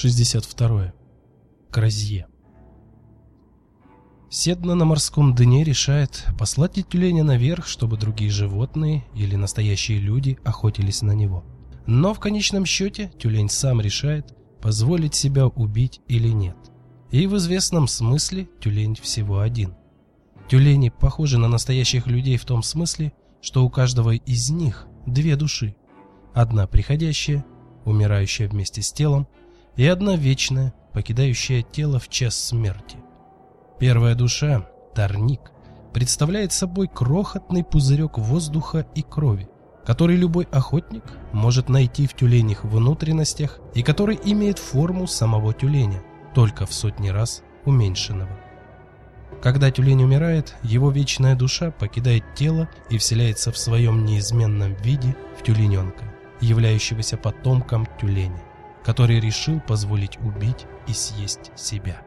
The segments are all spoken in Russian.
62. Кразье. Седна на морском дне решает послать тюленя наверх, чтобы другие животные или настоящие люди охотились на него. Но в конечном счете тюлень сам решает, позволить себя убить или нет. И в известном смысле тюлень всего один. Тюлени похожи на настоящих людей в том смысле, что у каждого из них две души. Одна приходящая, умирающая вместе с телом, и одна вечная, покидающая тело в час смерти. Первая душа, Тарник, представляет собой крохотный пузырек воздуха и крови, который любой охотник может найти в тюленях внутренностях и который имеет форму самого тюленя, только в сотни раз уменьшенного. Когда тюлень умирает, его вечная душа покидает тело и вселяется в своем неизменном виде в тюлененка, являющегося потомком тюленя который решил позволить убить и съесть себя.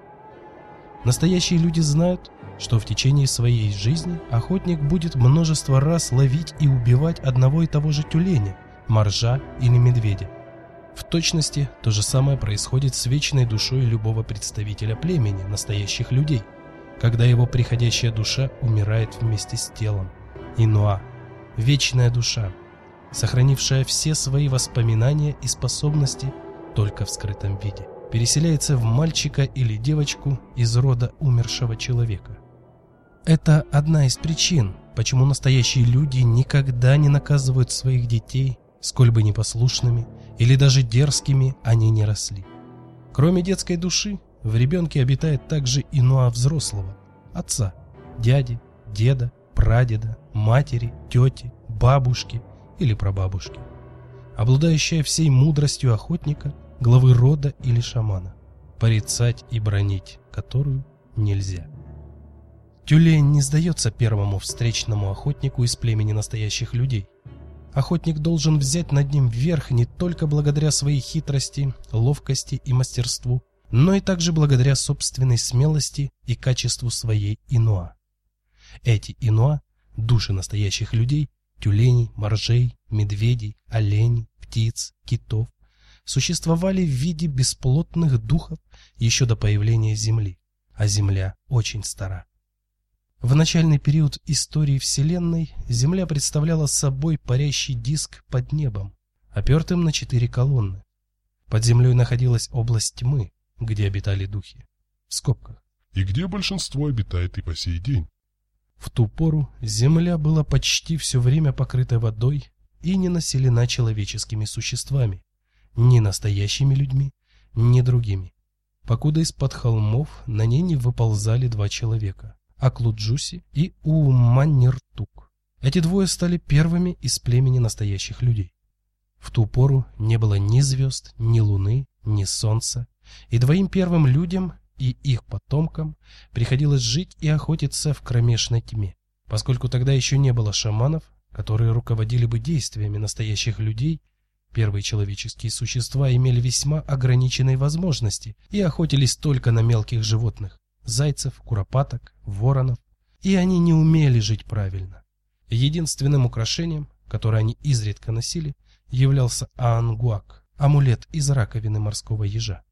Настоящие люди знают, что в течение своей жизни охотник будет множество раз ловить и убивать одного и того же тюленя, моржа или медведя. В точности то же самое происходит с вечной душой любого представителя племени, настоящих людей, когда его приходящая душа умирает вместе с телом. Инуа – вечная душа, сохранившая все свои воспоминания и способности только в скрытом виде, переселяется в мальчика или девочку из рода умершего человека. Это одна из причин, почему настоящие люди никогда не наказывают своих детей, сколь бы непослушными или даже дерзкими они не росли. Кроме детской души, в ребенке обитает также инуа взрослого, отца, дяди, деда, прадеда, матери, тети, бабушки или прабабушки обладающая всей мудростью охотника, главы рода или шамана, порицать и бронить которую нельзя. Тюлень не сдается первому встречному охотнику из племени настоящих людей. Охотник должен взять над ним верх не только благодаря своей хитрости, ловкости и мастерству, но и также благодаря собственной смелости и качеству своей инуа. Эти инуа, души настоящих людей, тюленей, моржей, медведей, оленей, птиц, китов, существовали в виде бесплотных духов еще до появления Земли, а Земля очень стара. В начальный период истории Вселенной Земля представляла собой парящий диск под небом, опертым на четыре колонны. Под землей находилась область тьмы, где обитали духи, в скобках. И где большинство обитает и по сей день. В ту пору Земля была почти все время покрыта водой и не населена человеческими существами, ни настоящими людьми, ни другими. Покуда из-под холмов на ней не выползали два человека – Аклуджуси и Ууманниртук. Эти двое стали первыми из племени настоящих людей. В ту пору не было ни звезд, ни луны, ни солнца, и двоим первым людям и их потомкам приходилось жить и охотиться в кромешной тьме, поскольку тогда еще не было шаманов, которые руководили бы действиями настоящих людей, первые человеческие существа имели весьма ограниченные возможности и охотились только на мелких животных – зайцев, куропаток, воронов, и они не умели жить правильно. Единственным украшением, которое они изредка носили, являлся аангуак – амулет из раковины морского ежа.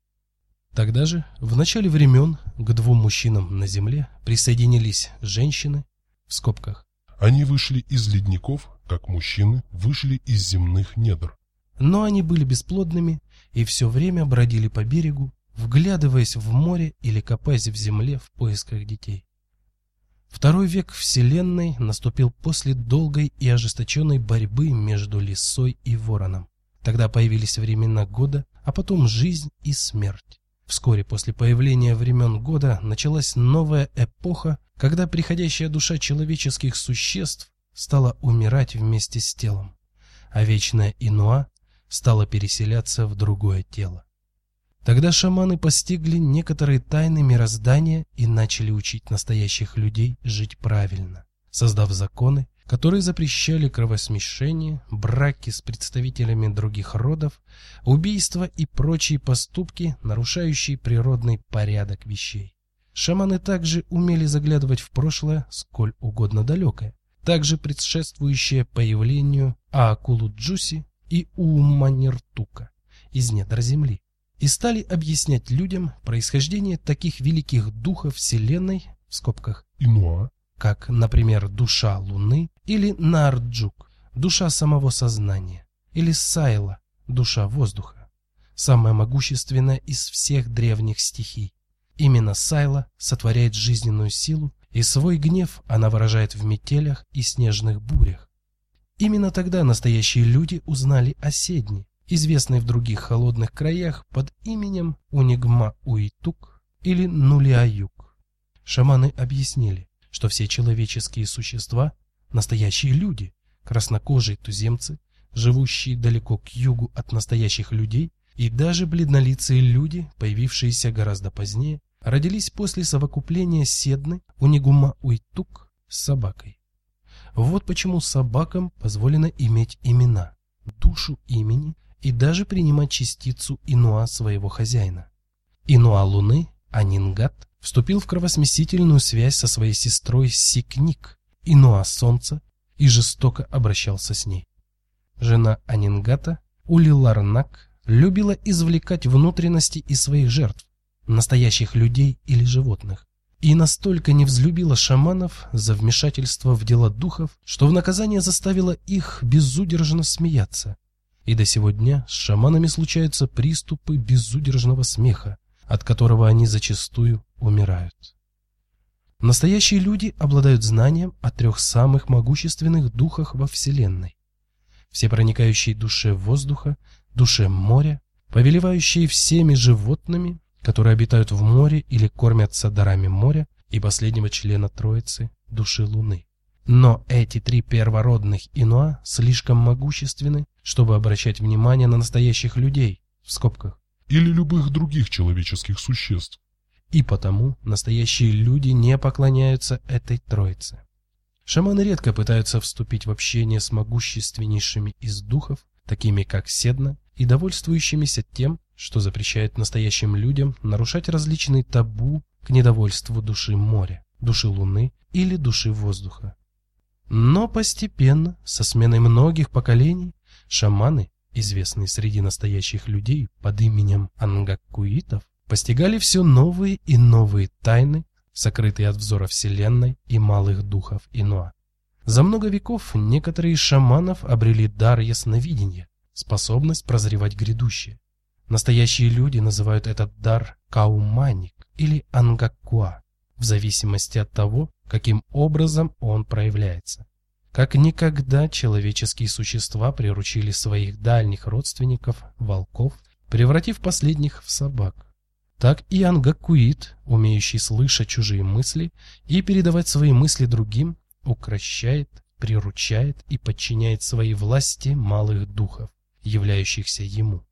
Тогда же, в начале времен, к двум мужчинам на земле присоединились женщины, в скобках, они вышли из ледников, как мужчины вышли из земных недр. Но они были бесплодными и все время бродили по берегу, вглядываясь в море или копаясь в земле в поисках детей. Второй век Вселенной наступил после долгой и ожесточенной борьбы между лисой и вороном. Тогда появились времена года, а потом жизнь и смерть. Вскоре после появления времен года началась новая эпоха, когда приходящая душа человеческих существ стала умирать вместе с телом, а вечная Инуа стала переселяться в другое тело. Тогда шаманы постигли некоторые тайны мироздания и начали учить настоящих людей жить правильно, создав законы, которые запрещали кровосмешение, браки с представителями других родов, убийства и прочие поступки, нарушающие природный порядок вещей. Шаманы также умели заглядывать в прошлое, сколь угодно далекое, также предшествующее появлению Аакулу Джуси и Ууманиртука из недр земли. и стали объяснять людям происхождение таких великих духов Вселенной, в скобках, Инуа, как, например, душа Луны или Нарджук, душа самого сознания, или Сайла, душа воздуха, самая могущественная из всех древних стихий. Именно Сайла сотворяет жизненную силу, и свой гнев она выражает в метелях и снежных бурях. Именно тогда настоящие люди узнали о Седне, известной в других холодных краях под именем Унигма-Уитук или Нулиаюк. Шаманы объяснили, что все человеческие существа – настоящие люди, краснокожие туземцы, живущие далеко к югу от настоящих людей, и даже бледнолицые люди, появившиеся гораздо позднее, родились после совокупления Седны Унигума Уйтук с собакой. Вот почему собакам позволено иметь имена, душу имени и даже принимать частицу Инуа своего хозяина. Инуа Луны, Анингат, вступил в кровосмесительную связь со своей сестрой Сикник, Инуа Солнца, и жестоко обращался с ней. Жена Анингата, Улиларнак, любила извлекать внутренности из своих жертв, настоящих людей или животных, и настолько не взлюбила шаманов за вмешательство в дела духов, что в наказание заставила их безудержно смеяться. И до сего дня с шаманами случаются приступы безудержного смеха, от которого они зачастую умирают. Настоящие люди обладают знанием о трех самых могущественных духах во Вселенной. Всепроникающей душе воздуха, душе моря, повелевающей всеми животными которые обитают в море или кормятся дарами моря, и последнего члена Троицы – души Луны. Но эти три первородных инуа слишком могущественны, чтобы обращать внимание на настоящих людей, в скобках. Или любых других человеческих существ. И потому настоящие люди не поклоняются этой Троице. Шаманы редко пытаются вступить в общение с могущественнейшими из духов, такими как Седна, и довольствующимися тем, что запрещает настоящим людям нарушать различные табу к недовольству души моря, души луны или души воздуха. Но постепенно, со сменой многих поколений, шаманы, известные среди настоящих людей под именем ангаккуитов, постигали все новые и новые тайны, сокрытые от взора Вселенной и малых духов Инуа. За много веков некоторые из шаманов обрели дар ясновидения, способность прозревать грядущее. Настоящие люди называют этот дар кауманик или ангакуа, в зависимости от того, каким образом он проявляется. Как никогда человеческие существа приручили своих дальних родственников, волков, превратив последних в собак. Так и ангакуит, умеющий слышать чужие мысли и передавать свои мысли другим, укращает, приручает и подчиняет своей власти малых духов, являющихся ему.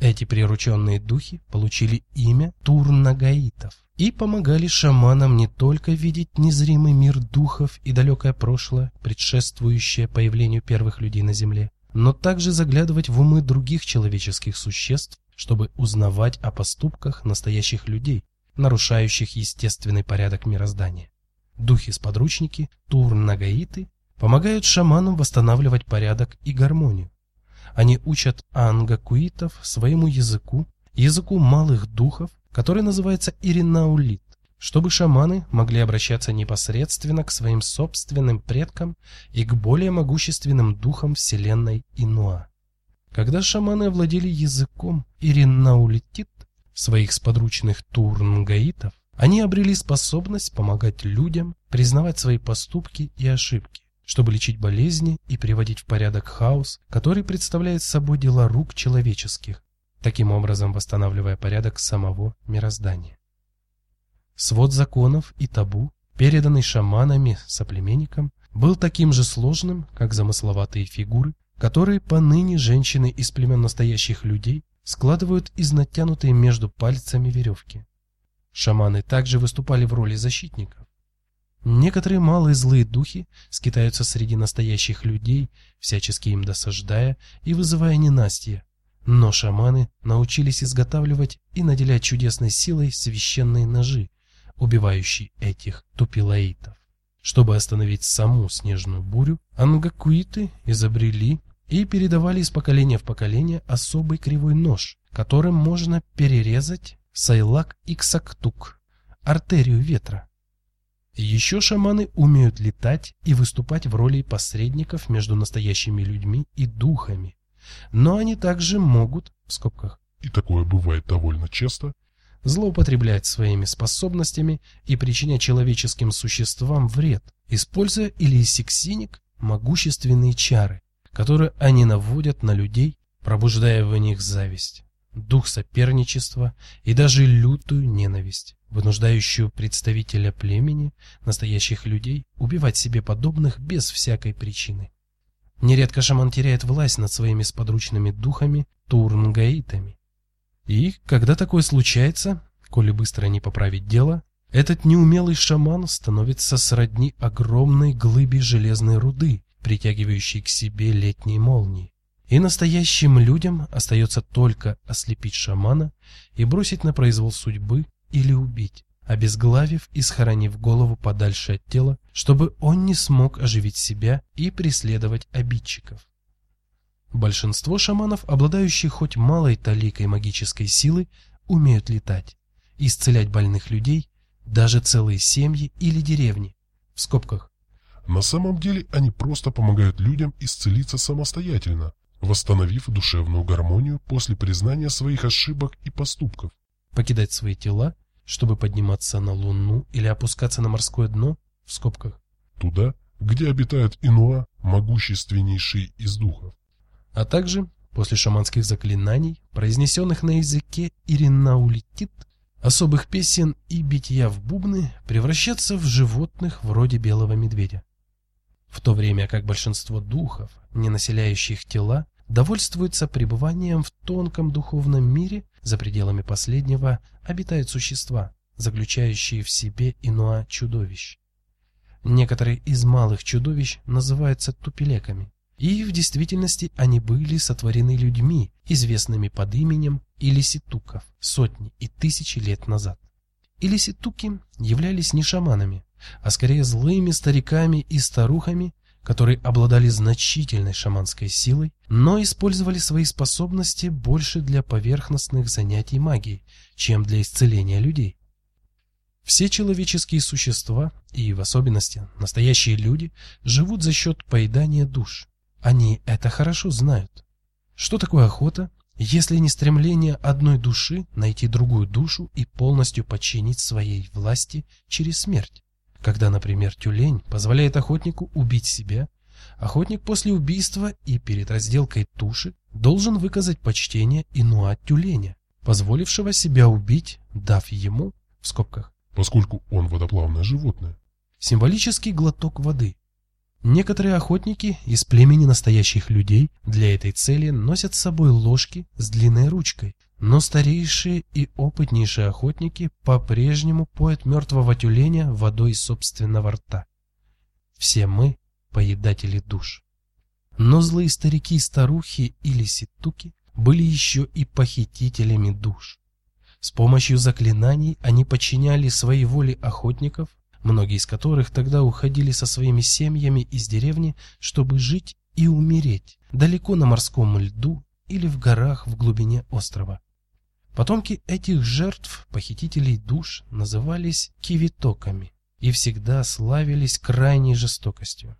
Эти прирученные духи получили имя Турнагаитов и помогали шаманам не только видеть незримый мир духов и далекое прошлое, предшествующее появлению первых людей на Земле, но также заглядывать в умы других человеческих существ, чтобы узнавать о поступках настоящих людей, нарушающих естественный порядок мироздания. Духи-сподручники, Турнагаиты, помогают шаманам восстанавливать порядок и гармонию. Они учат ангакуитов своему языку, языку малых духов, который называется иринаулит, чтобы шаманы могли обращаться непосредственно к своим собственным предкам и к более могущественным духам вселенной Инуа. Когда шаманы овладели языком иринаулитит, своих сподручных турнгаитов, они обрели способность помогать людям признавать свои поступки и ошибки чтобы лечить болезни и приводить в порядок хаос, который представляет собой дела рук человеческих, таким образом восстанавливая порядок самого мироздания. Свод законов и табу, переданный шаманами соплеменникам, был таким же сложным, как замысловатые фигуры, которые поныне женщины из племен настоящих людей складывают из натянутой между пальцами веревки. Шаманы также выступали в роли защитников. Некоторые малые злые духи скитаются среди настоящих людей, всячески им досаждая и вызывая ненастье. Но шаманы научились изготавливать и наделять чудесной силой священные ножи, убивающие этих тупилаитов. Чтобы остановить саму снежную бурю, ангакуиты изобрели и передавали из поколения в поколение особый кривой нож, которым можно перерезать Сайлак Иксактук, артерию ветра. Еще шаманы умеют летать и выступать в роли посредников между настоящими людьми и духами. Но они также могут, в скобках, и такое бывает довольно часто, злоупотреблять своими способностями и причинять человеческим существам вред, используя или сексиник могущественные чары, которые они наводят на людей, пробуждая в них зависть, дух соперничества и даже лютую ненависть, вынуждающую представителя племени, настоящих людей, убивать себе подобных без всякой причины. Нередко шаман теряет власть над своими сподручными духами, турнгаитами. И, когда такое случается, коли быстро не поправить дело, этот неумелый шаман становится сродни огромной глыбе железной руды, притягивающей к себе летние молнии. И настоящим людям остается только ослепить шамана и бросить на произвол судьбы или убить, обезглавив и схоронив голову подальше от тела, чтобы он не смог оживить себя и преследовать обидчиков. Большинство шаманов, обладающих хоть малой таликой магической силы, умеют летать, исцелять больных людей, даже целые семьи или деревни, в скобках. На самом деле они просто помогают людям исцелиться самостоятельно, восстановив душевную гармонию после признания своих ошибок и поступков. Покидать свои тела, чтобы подниматься на Луну или опускаться на морское дно, в скобках. Туда, где обитают инуа, могущественнейшие из духов. А также, после шаманских заклинаний, произнесенных на языке Иринаулитит, особых песен и битья в бубны, превращаться в животных вроде белого медведя в то время как большинство духов, не населяющих тела, довольствуются пребыванием в тонком духовном мире, за пределами последнего обитают существа, заключающие в себе инуа чудовищ. Некоторые из малых чудовищ называются тупелеками, и в действительности они были сотворены людьми, известными под именем Илиситуков, сотни и тысячи лет назад. Илиситуки являлись не шаманами, а скорее злыми стариками и старухами, которые обладали значительной шаманской силой, но использовали свои способности больше для поверхностных занятий магией, чем для исцеления людей. Все человеческие существа, и в особенности настоящие люди, живут за счет поедания душ. Они это хорошо знают. Что такое охота, если не стремление одной души найти другую душу и полностью подчинить своей власти через смерть? Когда, например, тюлень позволяет охотнику убить себя, охотник после убийства и перед разделкой туши должен выказать почтение инуа тюленя, позволившего себя убить, дав ему, в скобках, поскольку он водоплавное животное, символический глоток воды. Некоторые охотники из племени настоящих людей для этой цели носят с собой ложки с длинной ручкой, но старейшие и опытнейшие охотники по-прежнему поят мертвого тюленя водой из собственного рта. Все мы — поедатели душ. Но злые старики и старухи или ситуки были еще и похитителями душ. С помощью заклинаний они подчиняли своей воле охотников, многие из которых тогда уходили со своими семьями из деревни, чтобы жить и умереть далеко на морском льду или в горах в глубине острова. Потомки этих жертв, похитителей душ, назывались кивитоками и всегда славились крайней жестокостью.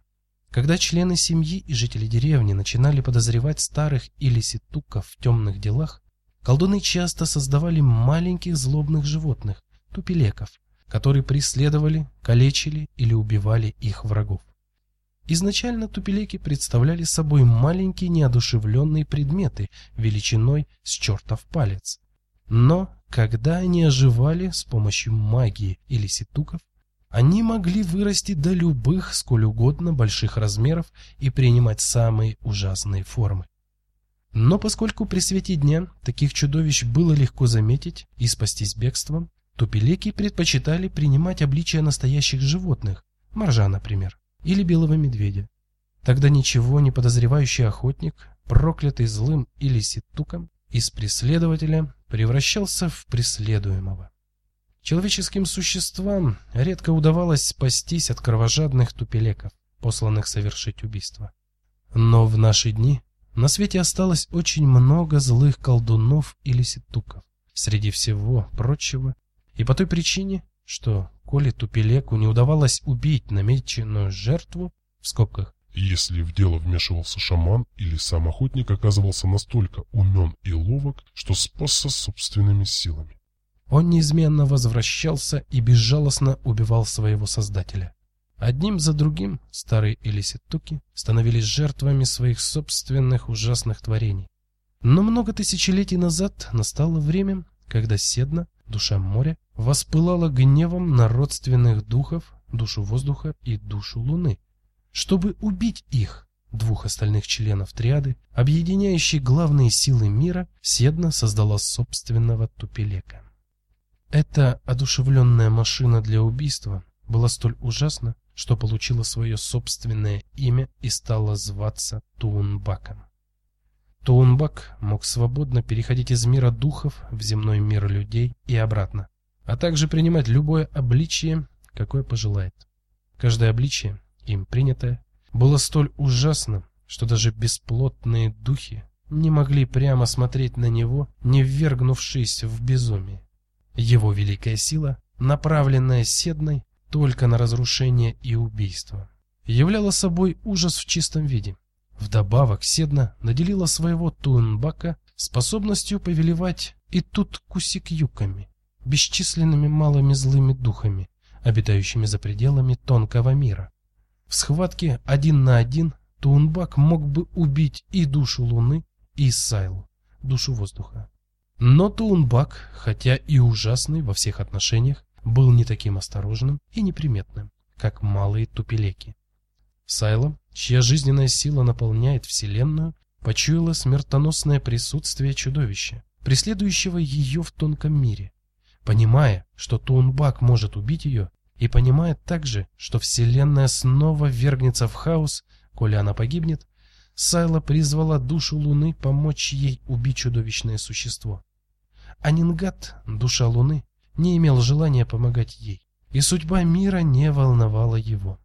Когда члены семьи и жители деревни начинали подозревать старых или ситуков в темных делах, колдуны часто создавали маленьких злобных животных, тупелеков, которые преследовали, калечили или убивали их врагов. Изначально тупелеки представляли собой маленькие неодушевленные предметы величиной с чертов палец, но, когда они оживали с помощью магии или ситуков, они могли вырасти до любых, сколь угодно больших размеров и принимать самые ужасные формы. Но поскольку при свете дня таких чудовищ было легко заметить и спастись бегством, то пелеки предпочитали принимать обличия настоящих животных, моржа, например, или белого медведя. Тогда ничего не подозревающий охотник, проклятый злым или ситуком, из преследователя превращался в преследуемого. Человеческим существам редко удавалось спастись от кровожадных тупелеков, посланных совершить убийство. Но в наши дни На свете осталось очень много злых колдунов или ситуков. Среди всего прочего. И по той причине, что, коли Тупелеку не удавалось убить намеченную жертву, в скобках, если в дело вмешивался шаман или сам охотник оказывался настолько умен и ловок, что спасся собственными силами. Он неизменно возвращался и безжалостно убивал своего создателя. Одним за другим старые Элиситуки становились жертвами своих собственных ужасных творений. Но много тысячелетий назад настало время, когда Седна, душа моря, воспылала гневом на родственных духов, душу воздуха и душу луны, чтобы убить их, двух остальных членов триады, объединяющей главные силы мира, Седна создала собственного Тупелека. Эта одушевленная машина для убийства была столь ужасна, что получила свое собственное имя и стала зваться Туунбаком. Туунбак мог свободно переходить из мира духов в земной мир людей и обратно, а также принимать любое обличие, какое пожелает. Каждое обличие, им принятое, было столь ужасным, что даже бесплотные духи не могли прямо смотреть на него, не ввергнувшись в безумие. Его великая сила, направленная Седной, только на разрушение и убийство. Являла собой ужас в чистом виде. Вдобавок Седна наделила своего Туэнбака способностью повелевать и тут кусик-юками, бесчисленными малыми злыми духами, обитающими за пределами тонкого мира. В схватке один на один Туунбак мог бы убить и душу Луны, и Сайлу, душу воздуха. Но Туунбак, хотя и ужасный во всех отношениях, был не таким осторожным и неприметным, как малые тупелеки. Сайла, чья жизненная сила наполняет Вселенную, почуяла смертоносное присутствие чудовища, преследующего ее в тонком мире. Понимая, что Туунбак может убить ее, и понимая также, что Вселенная снова вергнется в хаос, коли она погибнет, Сайла призвала душу Луны помочь ей убить чудовищное существо. Анингат, душа Луны, не имел желания помогать ей, и судьба мира не волновала его.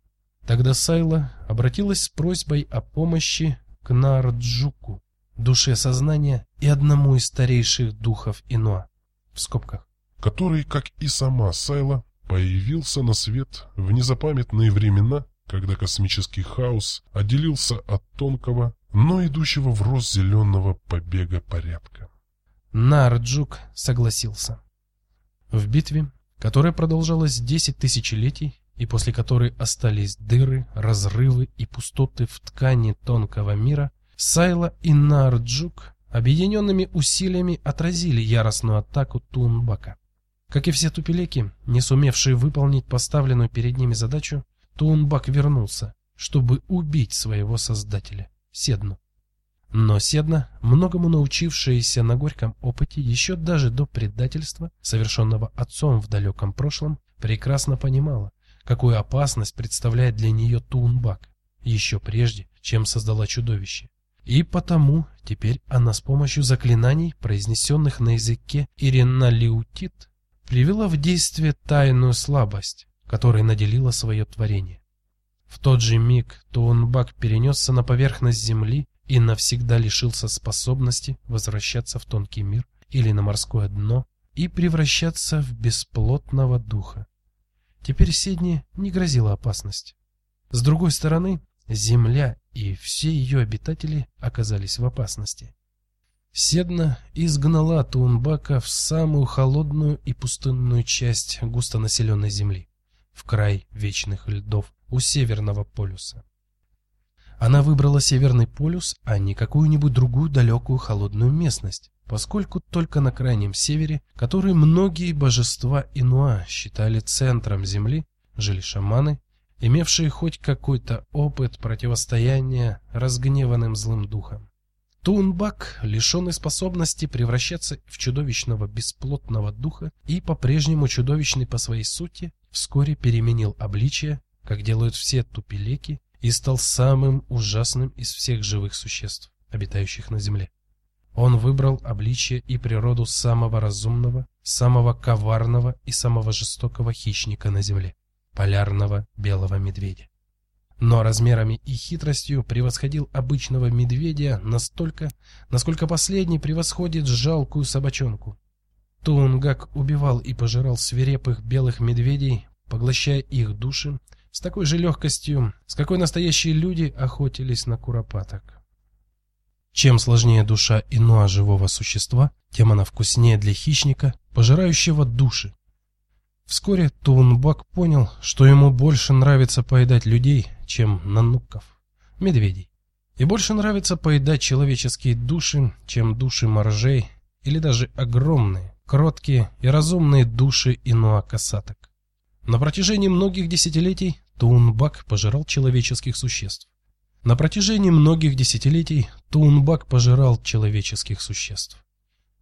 Тогда Сайла обратилась с просьбой о помощи к Нарджуку, душе сознания и одному из старейших духов Инуа, в скобках, который, как и сама Сайла, появился на свет в незапамятные времена, когда космический хаос отделился от тонкого, но идущего в рост зеленого побега порядка. Нарджук согласился. В битве, которая продолжалась 10 тысячелетий и после которой остались дыры, разрывы и пустоты в ткани тонкого мира, Сайла и Нарджук объединенными усилиями отразили яростную атаку Тунбака. Как и все тупелеки, не сумевшие выполнить поставленную перед ними задачу, Тунбак вернулся, чтобы убить своего создателя, Седну. Но Седна, многому научившаяся на горьком опыте еще даже до предательства, совершенного отцом в далеком прошлом, прекрасно понимала, какую опасность представляет для нее Туунбак, еще прежде, чем создала чудовище. И потому теперь она с помощью заклинаний, произнесенных на языке Иринналиутит, привела в действие тайную слабость, которой наделила свое творение. В тот же миг Туунбак перенесся на поверхность земли и навсегда лишился способности возвращаться в тонкий мир или на морское дно и превращаться в бесплотного духа. Теперь Седне не грозила опасность. С другой стороны, Земля и все ее обитатели оказались в опасности. Седна изгнала Туунбака в самую холодную и пустынную часть густонаселенной Земли, в край вечных льдов у Северного полюса. Она выбрала Северный полюс, а не какую-нибудь другую далекую холодную местность, поскольку только на крайнем севере, который многие божества Инуа считали центром Земли, жили шаманы, имевшие хоть какой-то опыт противостояния разгневанным злым духам. Тунбак, лишенный способности превращаться в чудовищного бесплотного духа и по-прежнему чудовищный по своей сути, вскоре переменил обличие, как делают все тупелеки, и стал самым ужасным из всех живых существ, обитающих на земле. Он выбрал обличие и природу самого разумного, самого коварного и самого жестокого хищника на земле полярного белого медведя. Но размерами и хитростью превосходил обычного медведя настолько, насколько последний превосходит жалкую собачонку. Тунгак убивал и пожирал свирепых белых медведей, поглощая их души с такой же легкостью, с какой настоящие люди охотились на куропаток. Чем сложнее душа иного живого существа, тем она вкуснее для хищника, пожирающего души. Вскоре Тунбак понял, что ему больше нравится поедать людей, чем нануков, медведей. И больше нравится поедать человеческие души, чем души моржей или даже огромные, кроткие и разумные души инуа-касаток. На протяжении многих десятилетий Тунбак пожирал человеческих существ. На протяжении многих десятилетий Тунбак пожирал человеческих существ.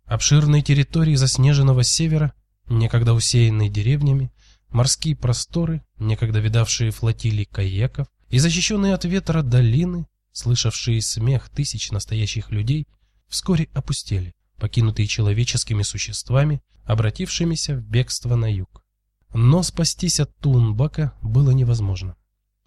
Обширные территории заснеженного севера, некогда усеянные деревнями, морские просторы, некогда видавшие флотилии каяков, и защищенные от ветра долины, слышавшие смех тысяч настоящих людей, вскоре опустели, покинутые человеческими существами, обратившимися в бегство на юг. Но спастись от Тунбака было невозможно.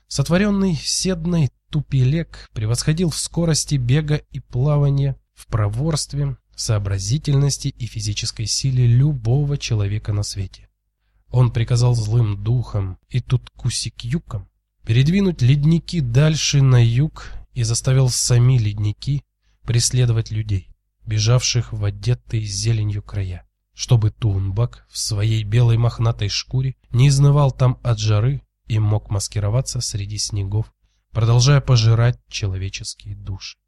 Сотворенный седной Тупилек превосходил в скорости бега и плавания, в проворстве, сообразительности и физической силе любого человека на свете. Он приказал злым духам и туткусикюкам передвинуть ледники дальше на юг и заставил сами ледники преследовать людей, бежавших в одетые зеленью края, чтобы Тунбак в своей белой мохнатой шкуре не изнывал там от жары и мог маскироваться среди снегов продолжая пожирать человеческие души.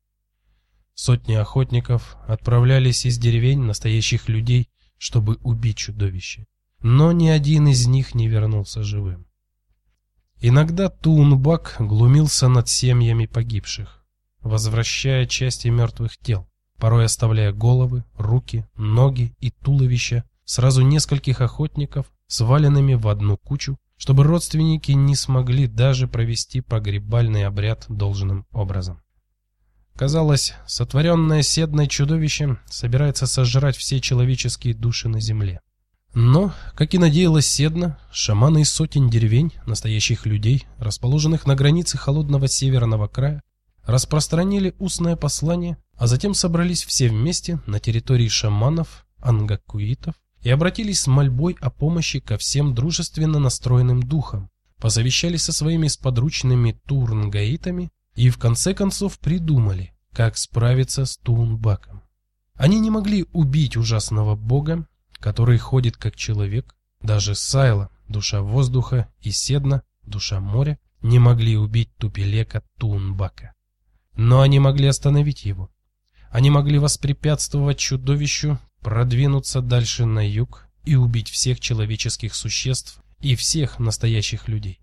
Сотни охотников отправлялись из деревень настоящих людей, чтобы убить чудовище, но ни один из них не вернулся живым. Иногда Тунбак глумился над семьями погибших, возвращая части мертвых тел, порой оставляя головы, руки, ноги и туловища сразу нескольких охотников, сваленными в одну кучу чтобы родственники не смогли даже провести погребальный обряд должным образом. Казалось, сотворенное седное чудовище собирается сожрать все человеческие души на земле. Но, как и надеялась Седна, шаманы из сотен деревень, настоящих людей, расположенных на границе холодного северного края, распространили устное послание, а затем собрались все вместе на территории шаманов, ангакуитов и обратились с мольбой о помощи ко всем дружественно настроенным духам, посовещались со своими сподручными турнгаитами и в конце концов придумали, как справиться с Тунбаком. Они не могли убить ужасного бога, который ходит как человек, даже Сайла, душа воздуха, и Седна, душа моря, не могли убить Тупелека Тунбака. Но они могли остановить его. Они могли воспрепятствовать чудовищу, продвинуться дальше на юг и убить всех человеческих существ и всех настоящих людей.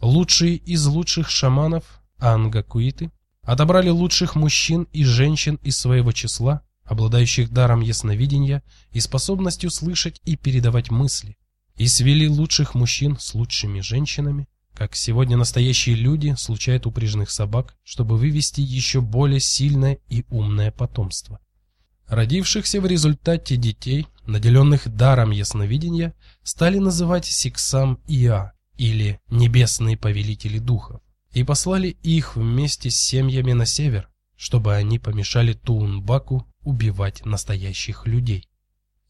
Лучшие из лучших шаманов, ангакуиты, отобрали лучших мужчин и женщин из своего числа, обладающих даром ясновидения и способностью слышать и передавать мысли, и свели лучших мужчин с лучшими женщинами, как сегодня настоящие люди случают упряжных собак, чтобы вывести еще более сильное и умное потомство. Родившихся в результате детей, наделенных даром ясновидения, стали называть Сиксам Иа или Небесные Повелители Духов, и послали их вместе с семьями на север, чтобы они помешали Туунбаку убивать настоящих людей.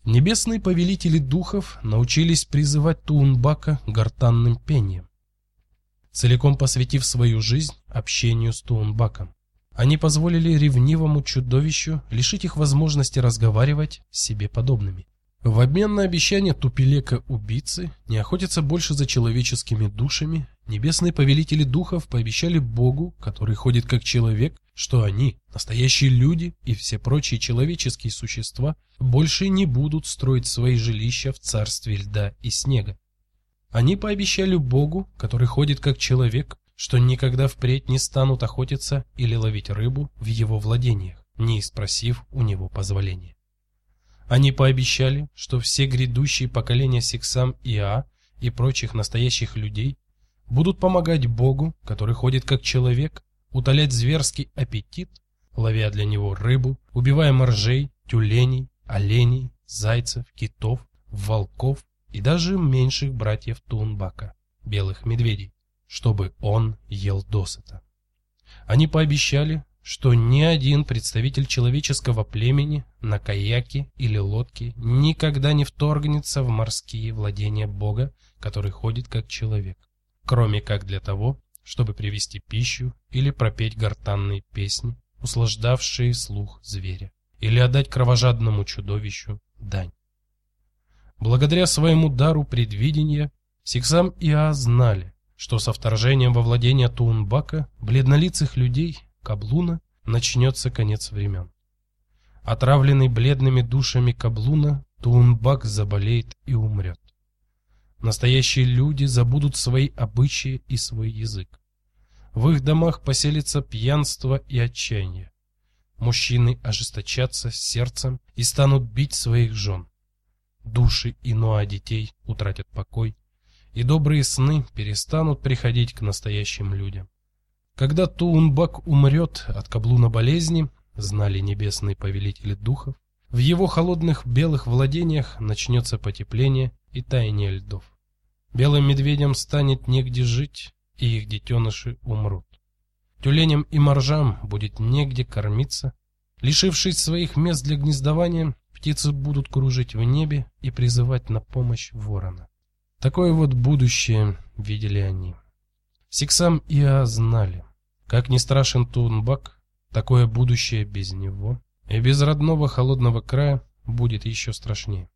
Небесные повелители духов научились призывать Туунбака гортанным пением, целиком посвятив свою жизнь общению с Туунбаком. Они позволили ревнивому чудовищу лишить их возможности разговаривать с себе подобными. В обмен на обещание тупилека-убийцы не охотиться больше за человеческими душами, небесные повелители духов пообещали Богу, который ходит как человек, что они, настоящие люди и все прочие человеческие существа, больше не будут строить свои жилища в царстве льда и снега. Они пообещали Богу, который ходит как человек, что никогда впредь не станут охотиться или ловить рыбу в его владениях, не спросив у него позволения. Они пообещали, что все грядущие поколения Сиксам и А и прочих настоящих людей будут помогать Богу, который ходит как человек, утолять зверский аппетит, ловя для него рыбу, убивая моржей, тюленей, оленей, зайцев, китов, волков и даже меньших братьев Тунбака, белых медведей чтобы он ел досыта. Они пообещали, что ни один представитель человеческого племени на каяке или лодке никогда не вторгнется в морские владения Бога, который ходит как человек, кроме как для того, чтобы привести пищу или пропеть гортанные песни, услаждавшие слух зверя, или отдать кровожадному чудовищу дань. Благодаря своему дару предвидения, Сиксам и Аа знали, что со вторжением во владение Туунбака бледнолицых людей Каблуна начнется конец времен. Отравленный бледными душами Каблуна, Туунбак заболеет и умрет. Настоящие люди забудут свои обычаи и свой язык. В их домах поселится пьянство и отчаяние. Мужчины ожесточатся сердцем и станут бить своих жен. Души Инуа детей утратят покой, и добрые сны перестанут приходить к настоящим людям. Когда Туунбак умрет от каблуна болезни, знали небесные повелители духов, в его холодных белых владениях начнется потепление и таяние льдов. Белым медведям станет негде жить, и их детеныши умрут. Тюленям и моржам будет негде кормиться. Лишившись своих мест для гнездования, птицы будут кружить в небе и призывать на помощь ворона. Такое вот будущее видели они. Сиксам и Аа знали, как не страшен Тунбак, такое будущее без него и без родного холодного края будет еще страшнее.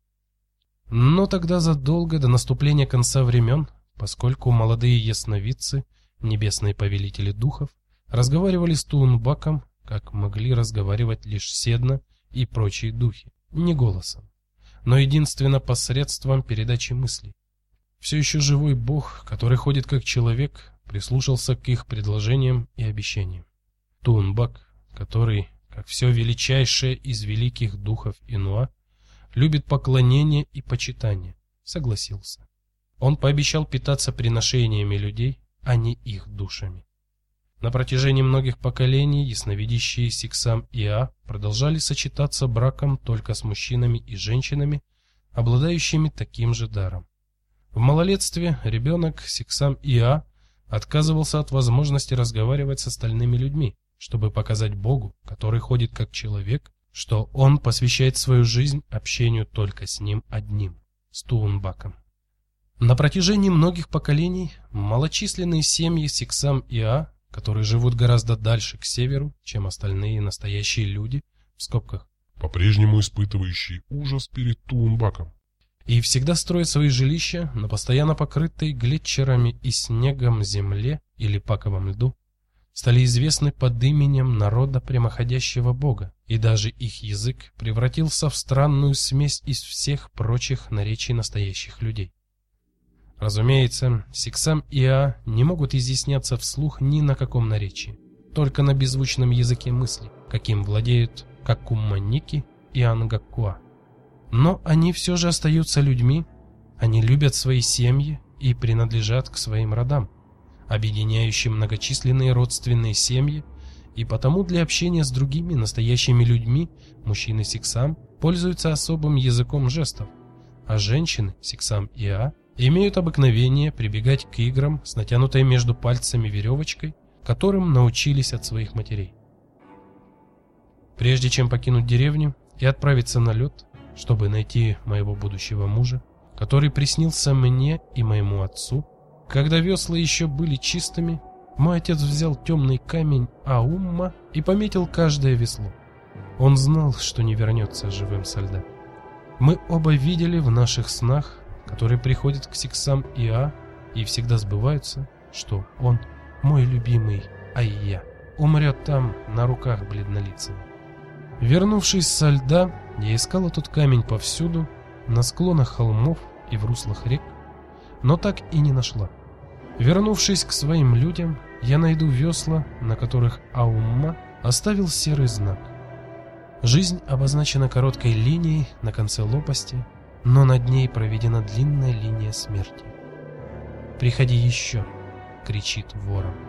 Но тогда задолго до наступления конца времен, поскольку молодые ясновидцы, небесные повелители духов, разговаривали с Тунбаком, как могли разговаривать лишь Седна и прочие духи, не голосом, но единственно посредством передачи мыслей. Все еще живой бог, который ходит как человек, прислушался к их предложениям и обещаниям. Тунбак, который, как все величайшее из великих духов Инуа, любит поклонение и почитание, согласился. Он пообещал питаться приношениями людей, а не их душами. На протяжении многих поколений ясновидящие Сиксам и А продолжали сочетаться браком только с мужчинами и женщинами, обладающими таким же даром. В малолетстве ребенок Сиксам и А отказывался от возможности разговаривать с остальными людьми, чтобы показать Богу, который ходит как человек, что он посвящает свою жизнь общению только с ним одним, с Туунбаком. На протяжении многих поколений малочисленные семьи Сиксам и А, которые живут гораздо дальше к северу, чем остальные настоящие люди, в скобках, по-прежнему испытывающие ужас перед Туунбаком, и всегда строят свои жилища на постоянно покрытой глетчерами и снегом земле или паковом льду, стали известны под именем народа прямоходящего бога, и даже их язык превратился в странную смесь из всех прочих наречий настоящих людей. Разумеется, Сиксам и А не могут изъясняться вслух ни на каком наречии, только на беззвучном языке мысли, каким владеют Какуманики и Ангакуа. Но они все же остаются людьми, они любят свои семьи и принадлежат к своим родам, объединяющим многочисленные родственные семьи, и потому для общения с другими настоящими людьми мужчины сиксам пользуются особым языком жестов, а женщины сиксам и а имеют обыкновение прибегать к играм с натянутой между пальцами веревочкой, которым научились от своих матерей. Прежде чем покинуть деревню и отправиться на лед, чтобы найти моего будущего мужа, который приснился мне и моему отцу. Когда весла еще были чистыми, мой отец взял темный камень Аумма и пометил каждое весло. Он знал, что не вернется живым со льда. Мы оба видели в наших снах, которые приходят к Сиксам и А и всегда сбываются, что он, мой любимый Айя, умрет там на руках бледнолицего. Вернувшись со льда, я искал этот камень повсюду, на склонах холмов и в руслах рек, но так и не нашла. Вернувшись к своим людям, я найду весла, на которых Аумма оставил серый знак. Жизнь обозначена короткой линией на конце лопасти, но над ней проведена длинная линия смерти. «Приходи еще!» — кричит ворон.